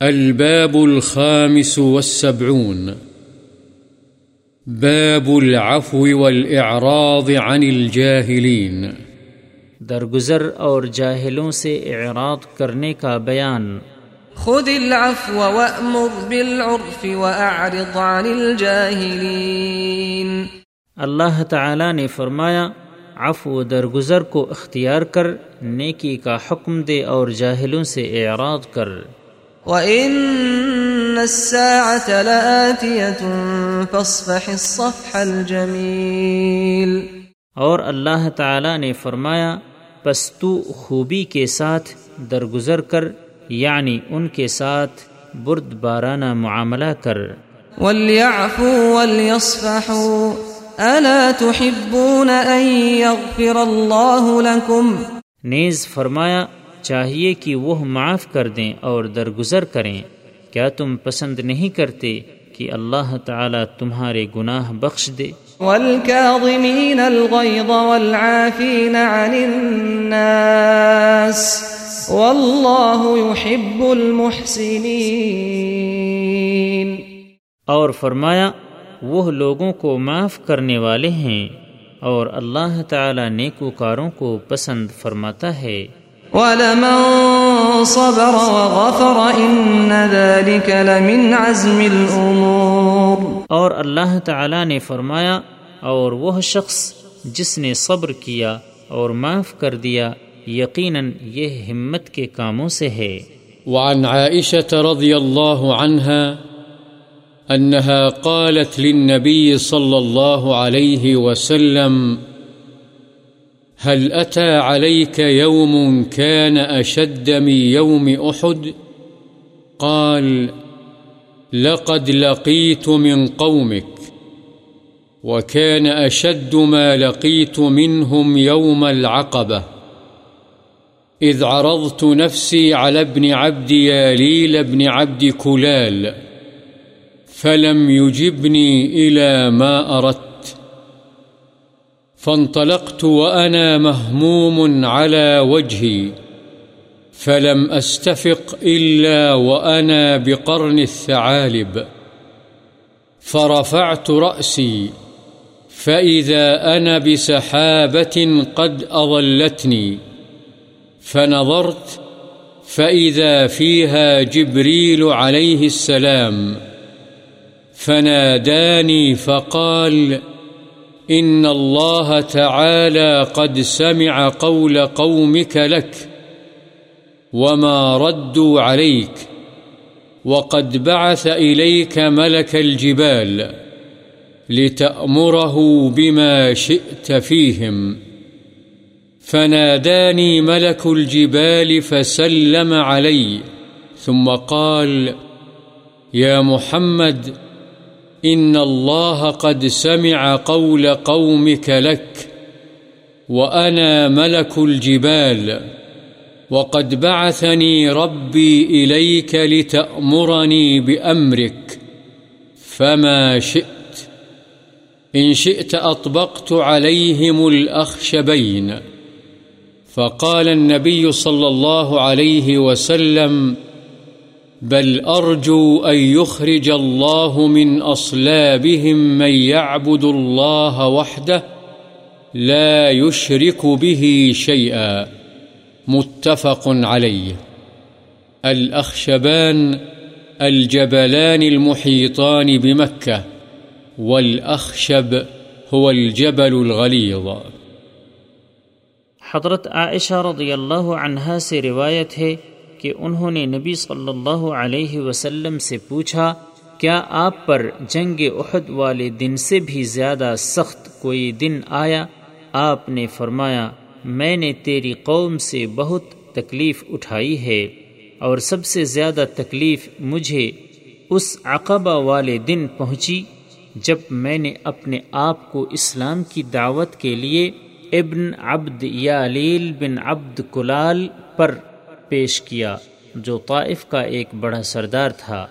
الباب الخامس والسبعون. باب العفو والإعراض عن الجاهلين. درگزر اور جاہلوں سے اعراض کرنے کا بیان. خذ العفو وأمر بالعرف وأعرض عن الجاهلين. اللہ تعالی نے فرمایا عفو درگزر کو اختیار کر نیکی کا حکم دے اور جاہلوں سے اعراض کر۔ وَإِنَّ السَّاعَةَ لَآتِيَةٌ فَاصْفَحِ الصَّفْحَ الْجَمِيلِ اور اللہ تعالی نے فرمایا پس تو خوبی کے ساتھ درگزر کر یعنی ان کے ساتھ برد بارانہ معاملہ کر۔ وَلْيَعْفُوا وَلْيَصْفَحُوا أَلَا تُحِبُّونَ أَن يَغْفِرَ اللَّهُ لَكُمْ؟ نیز فرمایا چاہیے کہ وہ معاف کر دیں اور درگزر کریں۔ کیا تم پسند نہیں کرتے کہ اللہ تعالی تمہارے گناہ بخش دے؟ والكاظمين الغيظ والعافين عن الناس والله يحب المحسنين۔ اور فرمایا وہ لوگوں کو معاف کرنے والے ہیں اور اللہ تعالی نیکوکاروں کو پسند فرماتا ہے۔ ولمن صبر وغفر إن ذلك لمن عزم الأمور. اور اللہ تعالی نے فرمایا اور وہ شخص جس نے صبر کیا اور معاف کر دیا یقیناً یہ ہمت کے کاموں سے ہے۔ وعن عائشة رضي الله عنها أنها قالت للنبي صلى الله عليه وسلم هل أتى عليك يوم كان أشد من يوم أحد؟ قال، لقد لقيت من قومك، وكان أشد ما لقيت منهم يوم العقبة. إذ عرضت نفسي على ابن عبد ياليل بن عبد كلال، فلم يجبني إلى ما أردت. فانطلقت وأنا مهموم على وجهي، فلم أستفق إلا وأنا بقرن الثعالب. فرفعت رأسي، فإذا أنا بسحابة قد أضلتني فنظرت، فإذا فيها جبريل عليه السلام. فناداني فقال إن الله تعالى قد سمع قول قومك لك وما ردوا عليك وقد بعث إليك ملك الجبال لتأمره بما شئت فيهم فناداني ملك الجبال فسلم علي ثم قال يا محمد إن الله قد سمع قول قومك لك وأنا ملك الجبال وقد بعثني ربي إليك لتأمرني بأمرك فما شئت إن شئت أطبقت عليهم الأخشبين فقال النبي صلى الله عليه وسلم بل أرجو أن يخرج الله من أصلابهم من يعبد الله وحده لا يشرك به شيئا. متفق عليه. الأخشبان، الجبلان المحيطان بمكة، والأخشب هو الجبل الغليظ. حضرت عائشہ رضی اللہ عنہا سے روایت ہے کہ انہوں نے نبی صلی اللہ علیہ وسلم سے پوچھا، کیا آپ پر جنگ احد والے دن سے بھی زیادہ سخت کوئی دن آیا؟ آپ نے فرمایا، میں نے تیری قوم سے بہت تکلیف اٹھائی ہے اور سب سے زیادہ تکلیف مجھے اس عقبہ والے دن پہنچی جب میں نے اپنے آپ کو اسلام کی دعوت کے لیے ابن عبد یا علیل بن عبد کلال پر پیش کیا جو طائف کا ایک بڑا سردار تھا۔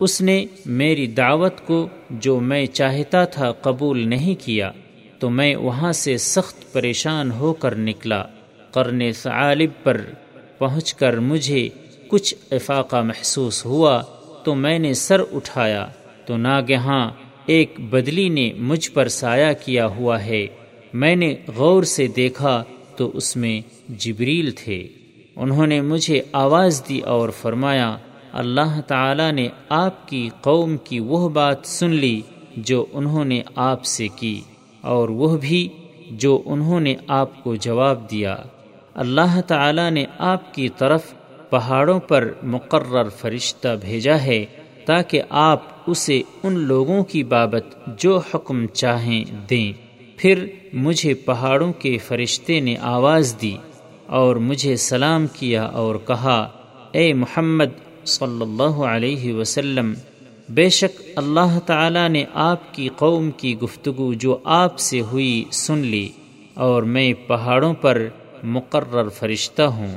اس نے میری دعوت کو جو میں چاہتا تھا قبول نہیں کیا، تو میں وہاں سے سخت پریشان ہو کر نکلا۔ قرن ثعالب پر پہنچ کر مجھے کچھ افاقہ محسوس ہوا، تو میں نے سر اٹھایا۔ تو ناگہاں ایک بدلی نے مجھ پر سایہ کیا ہوا ہے۔ میں نے غور سے دیکھا تو اس میں جبریل تھے۔ انہوں نے مجھے آواز دی اور فرمایا، اللہ تعالی نے آپ کی قوم کی وہ بات سن لی جو انہوں نے آپ سے کی، اور وہ بھی جو انہوں نے آپ کو جواب دیا۔ اللہ تعالی نے آپ کی طرف پہاڑوں پر مقرر فرشتہ بھیجا ہے تاکہ آپ اسے ان لوگوں کی بابت جو حکم چاہیں دیں۔ پھر مجھے پہاڑوں کے فرشتے نے آواز دی۔ اور مجھے سلام کیا اور کہا، اے محمد صلی اللہ علیہ وسلم، بے شک اللہ تعالی نے آپ کی قوم کی گفتگو جو آپ سے ہوئی سن لی اور میں پہاڑوں پر مقرر فرشتہ ہوں۔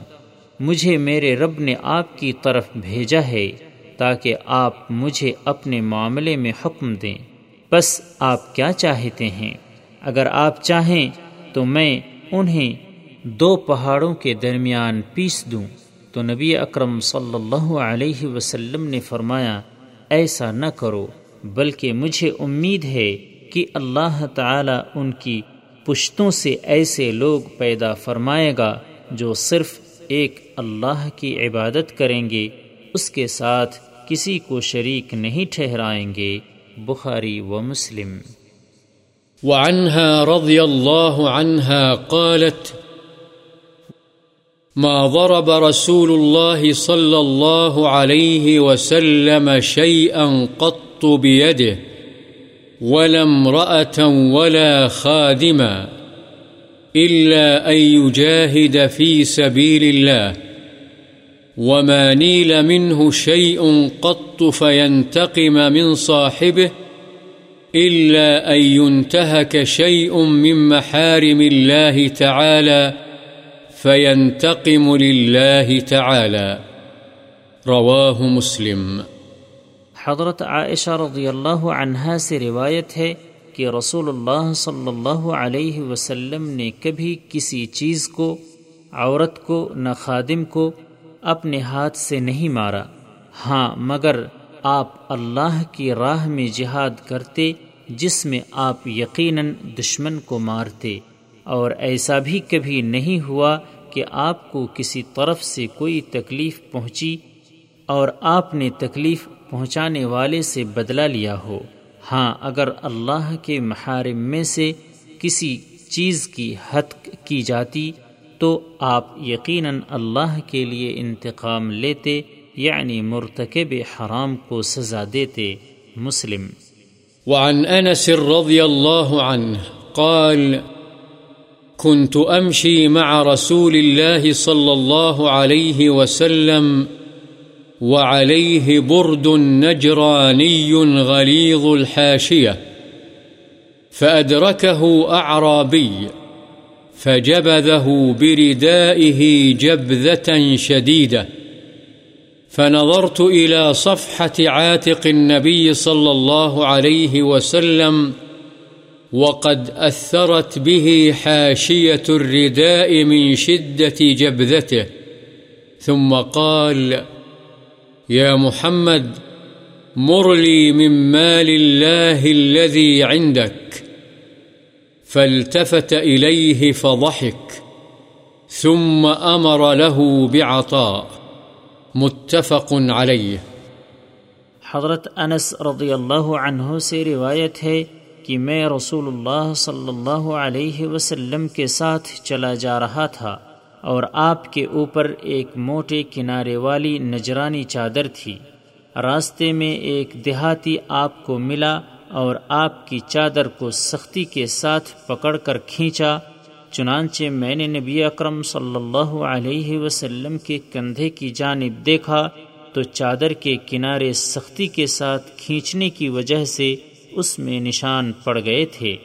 مجھے میرے رب نے آپ کی طرف بھیجا ہے تاکہ آپ مجھے اپنے معاملے میں حکم دیں۔ بس آپ کیا چاہتے ہیں؟ اگر آپ چاہیں تو میں انہیں دو پہاڑوں کے درمیان پیس دوں تو نبی اکرم صلی اللہ علیہ وسلم نے فرمایا، ایسا نہ کرو، بلکہ مجھے امید ہے کہ اللہ تعالی ان کی پشتوں سے ایسے لوگ پیدا فرمائے گا جو صرف ایک اللہ کی عبادت کریں گے، اس کے ساتھ کسی کو شریک نہیں ٹھہرائیں گے۔ بخاری و مسلم۔ وعنها رضي الله عنها قالت ما ضرب رسول الله صلى الله عليه وسلم شيئا قط بيده، ولا امرأة ولا خادما، إلا أن يجاهد في سبيل الله، وما نيل منه شيء قط فينتقم من صاحبه، إلا أن ينتهك شيء من محارم الله تعالى فينتقم لله تعالى۔ رواه مسلم۔ حضرت عائشہ رضی اللہ عنہا سے روایت ہے کہ رسول اللہ صلی اللہ علیہ وسلم نے کبھی کسی چیز کو، عورت کو، نہ خادم کو اپنے ہاتھ سے نہیں مارا۔ ہاں مگر آپ اللہ کی راہ میں جہاد کرتے جس میں آپ یقیناً دشمن کو مارتے۔ اور ایسا بھی کبھی نہیں ہوا کہ آپ کو کسی طرف سے کوئی تکلیف پہنچی اور آپ نے تکلیف پہنچانے والے سے بدلہ لیا ہو۔ ہاں اگر اللہ کے محارم میں سے کسی چیز کی حد کی جاتی تو آپ یقیناً اللہ کے لیے انتقام لیتے یعنی مرتکب حرام کو سزا دیتے۔ مسلم۔ وعن أنس رضي الله عنه قال كنت أمشي مع رسول الله صلى الله عليه وسلم، وعليه برد نجراني غليظ الحاشية، فأدركه أعرابي، فجبذه بردائه جبذة شديدة، فنظرت إلى صفحة عاتق النبي صلى الله عليه وسلم وقد أثرت به حاشية الرداء من شدة جبذته. ثم قال، يا محمد، مر لي من مال الله الذي عندك. فالتفت إليه فضحك. ثم أمر له بعطاء. متفق علیہ حضرت انس رضی اللہ عنہ سے روایت ہے کہ میں رسول اللہ صلی اللہ علیہ وسلم کے ساتھ چلا جا رہا تھا اور آپ کے اوپر ایک موٹے کنارے والی نجرانی چادر تھی۔ راستے میں ایک دیہاتی آپ کو ملا اور آپ کی چادر کو سختی کے ساتھ پکڑ کر کھینچا، چنانچہ میں نے نبی اکرم صلی اللہ علیہ وسلم کے کندھے کی جانب دیکھا تو چادر کے کنارے سختی کے ساتھ کھینچنے کی وجہ سے اس میں نشان پڑ گئے تھے۔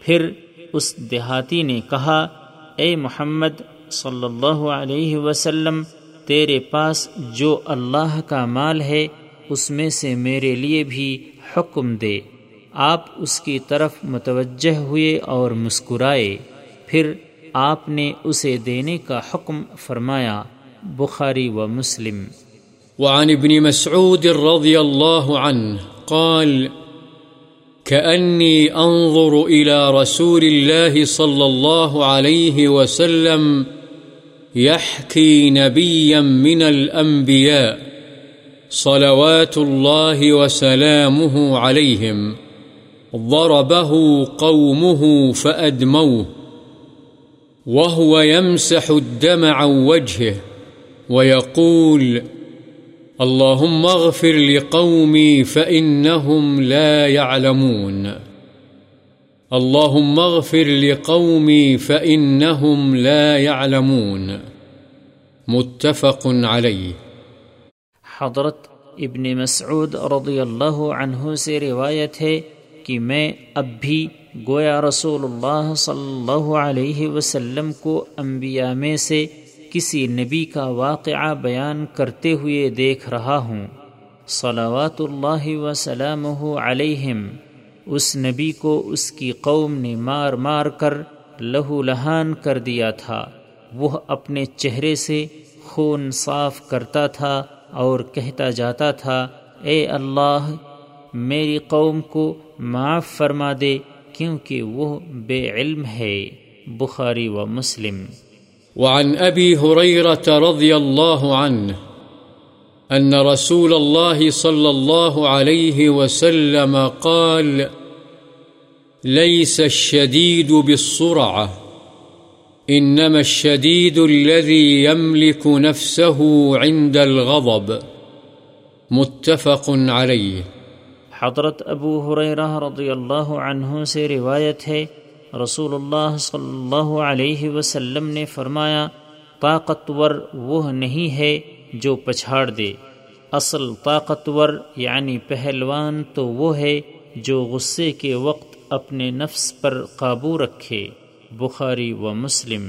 پھر اس دیہاتی نے کہا، اے محمد صلی اللہ علیہ وسلم، تیرے پاس جو اللہ کا مال ہے، اس میں سے میرے لیے بھی حکم دے۔ آپ اس کی طرف متوجہ ہوئے اور مسکرائے۔ پھر آپ نے اسے دینے کا حکم فرمایا، بخاری و مسلم۔ وعن ابن مسعود رضي الله عنه قال كأني أنظر إلى رسول الله صلى الله عليه وسلم يحكي نبيا من الأنبياء صلوات الله وسلامه عليهم. ضربه قومه فأدموه، وهو يمسح الدم عن وجهه ويقول اللهم اغفر لقومي فإنهم لا يعلمون اللهم اغفر لقومي فإنهم لا يعلمون متفق عليه حضرت ابن مسعود رضی اللہ عنہ سے روایت ہے کہ میں اب بھی گویا رسول اللہ صلی اللہ علیہ وسلم کو انبیاء میں سے کسی نبی کا واقعہ بیان کرتے ہوئے دیکھ رہا ہوں۔ صلوات اللہ وسلم علیہم۔ اس نبی کو اس کی قوم نے مار مار کر لہو لہان کر دیا تھا۔ وہ اپنے چہرے سے خون صاف کرتا تھا اور کہتا جاتا تھا، اے اللہ، میری قوم کو معاف فرما دے کیونکہ وہ بے علم ہے۔ بخاری و مسلم۔ وعن أبي هريرة رضي الله عنه أن رسول الله صلى الله عليه وسلم قال، ليس الشديد بالصرعة إنما الشديد الذي يملك نفسه عند الغضب. متفق عليه. حضرت ابو حریرہ رضی اللہ عنہ سے روایت ہے رسول اللہ صلی اللہ علیہ وسلم نے فرمایا، طاقتور وہ نہیں ہے جو پچھاڑ دے۔ اصل طاقتور یعنی پہلوان تو وہ ہے جو غصے کے وقت اپنے نفس پر قابو رکھے۔ بخاری و مسلم۔